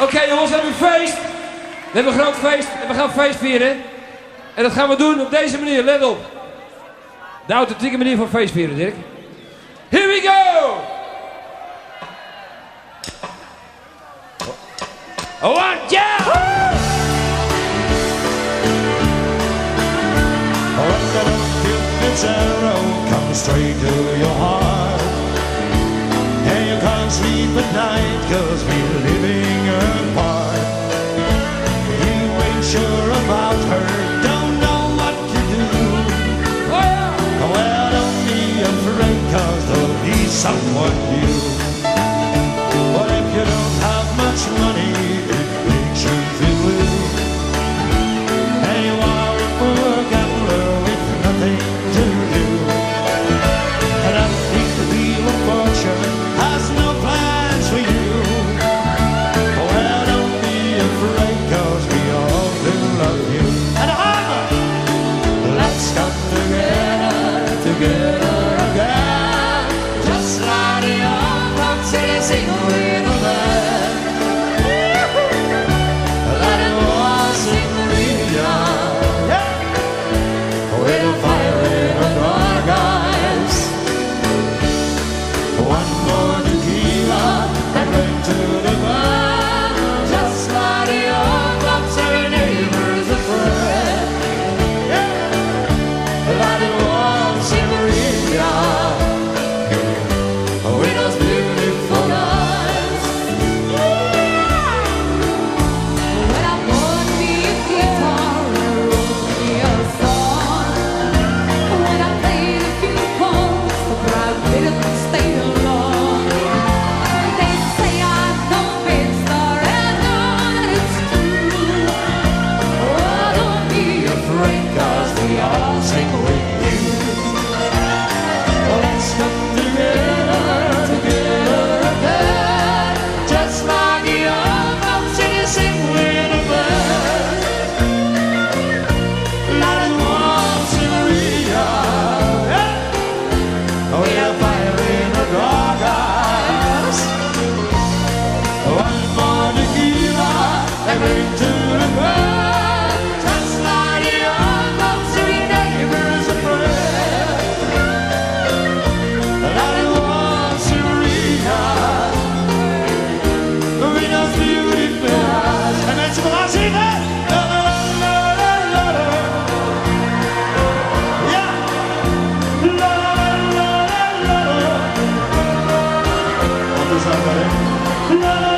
Oké okay, jongens, we hebben een feest. We hebben een groot feest en we gaan feest vieren. En dat gaan we doen op deze manier, let op. De authentieke manier van feest vieren, Dirk. Here we go! One, yeah! Rock it up, straight to your heart. can't sleep at night cause we're living apart. You ain't sure about her, don't know what to do. Oh, yeah. Well, don't be afraid cause there'll be someone new. But if you don't have much money, Love.